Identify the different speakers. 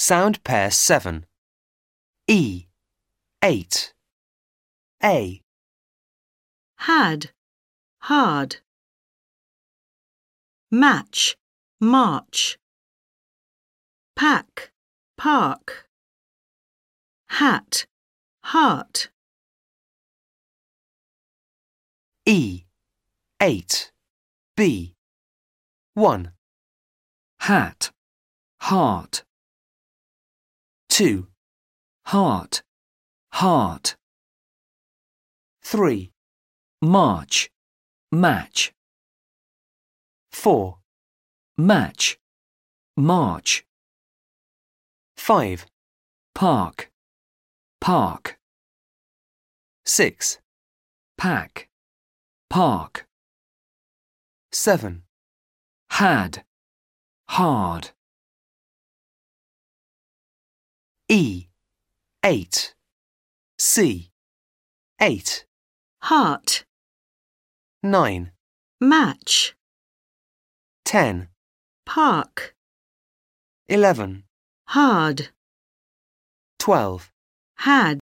Speaker 1: Sound pair 7. E. 8. A.
Speaker 2: had, hard. Match, march. Pack, park. Hat, heart.
Speaker 1: E. 8. B. 1.
Speaker 3: hat, heart,
Speaker 1: 2.
Speaker 3: heart, heart,
Speaker 1: 3.
Speaker 3: march, match,
Speaker 1: 4.
Speaker 3: match, march,
Speaker 1: 5.
Speaker 3: park, park,
Speaker 1: 6.
Speaker 3: pack, park,
Speaker 1: 7.
Speaker 3: had, hard,
Speaker 1: E. 8. C. 8.
Speaker 2: Heart,
Speaker 1: 9.
Speaker 2: match.
Speaker 1: 10.
Speaker 2: Park,
Speaker 1: 11.
Speaker 2: hard.
Speaker 1: 12.
Speaker 2: Had.